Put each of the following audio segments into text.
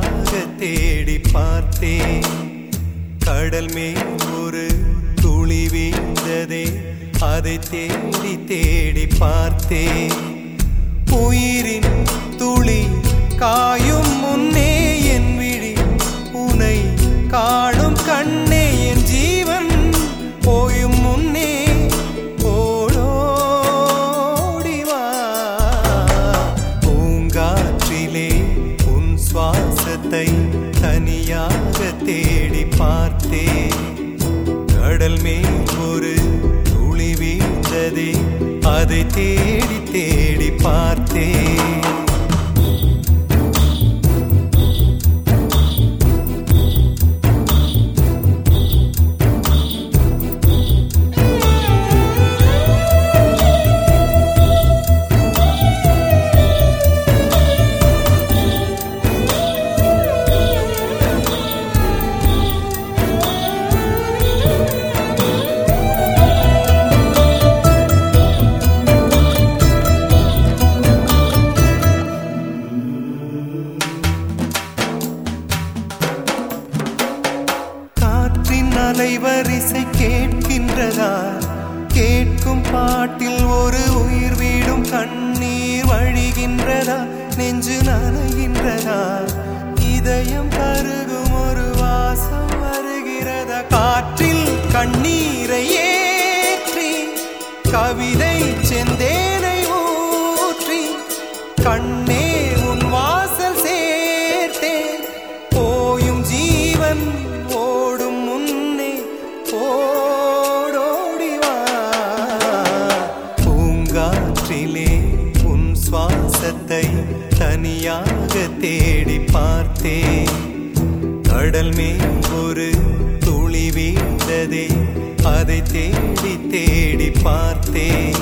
கனியாக தேடி பார்த்தேன். கடல் மேல் ஒரு துளி வீழ்ந்ததே அதை தேடி தேடி பார்த்தேன். தேடி பார்த்தேன். கடல் மேல் ஒரு துளி வீழ்ந்ததே. அதை தேடி தேடி பார்த்தேன். அலைவரிசை கேட்கின்றதா? கேட்கும் பாட்டில் ஒரு உயிர் வீடும் கண்ணீர் வழிகின்றதா? நெஞ்சு நனைகின்றதா? இதயம் கருகும் ஒரு வாசம் வருகிறதா? காற்றில் கண்ணீரை ஏற்றி கவிதை செந்தேனை ஊற்றி கண் தனியாக தேடி பார்த்தேன். கடல் மேல் ஒரு துளி வீழ்ந்ததே அதை தேடி தேடி பார்த்தேன்.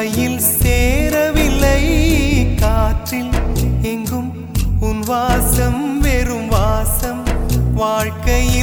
கையில் சேரவில்லை. காற்றில் எங்கும் உன் வாசம் வெறும் வாசம். வாழ்க்கையில்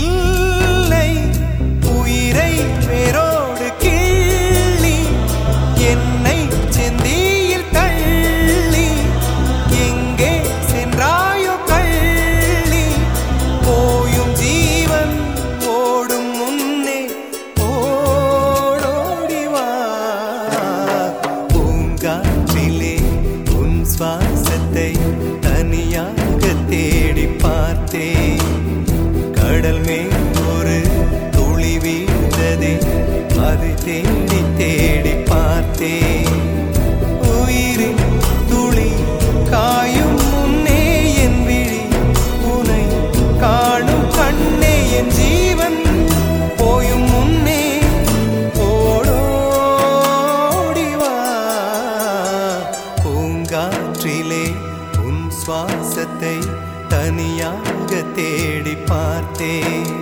சுவாசத்தை தனியாக தேடி பார்த்தேன். கடல் மேல் ஒரு துளி வீழ்ந்ததே அது தேடி தேடி பார்த்தேன். சுவாசத்தை தனியாக தேடி பார்த்தேன்.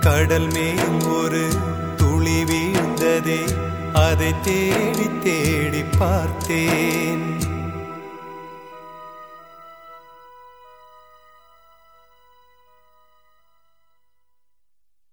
கடல் மேல் ஒரு துளி வீழ்ந்ததே அதை தேடி தேடி பார்த்தேன்.